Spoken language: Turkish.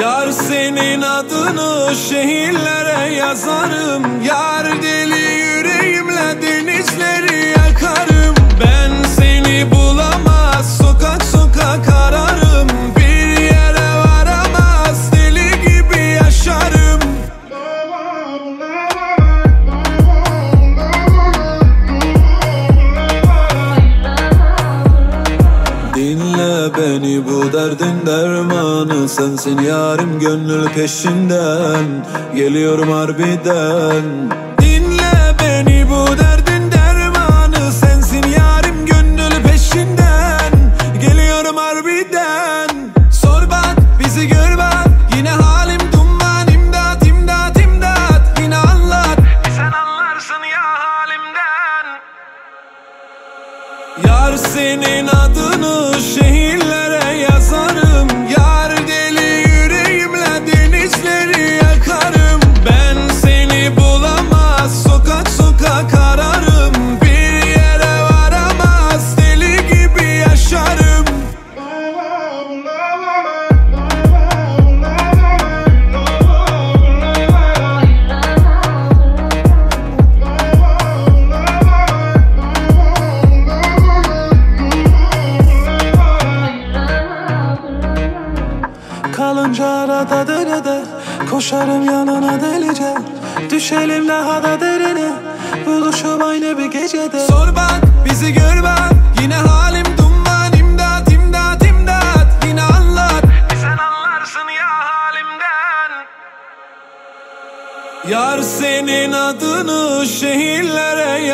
Yar senin adını şehirlere yazarım. Yar beni bu derdin dermanı. Sensin yarim gönül peşinden. Geliyorum harbiden. Dinle beni bu derdin dermanı. Sensin yarim gönül peşinden. Geliyorum harbiden. Sor bak bizi gör bak. Yine halim duman imdat imdat imdat. Yine anlat. Sen anlarsın ya halimden. Yar senin adını şehirlere arada derede Koşarım yanına delice. Düşelim daha da derine Buluşup aynı bir gecede. Sor bak bizi gör bak. Yine halim duman imdat imdat imdat. Yine anlat. Sen anlarsın ya halimden. Yar senin adını şehirlere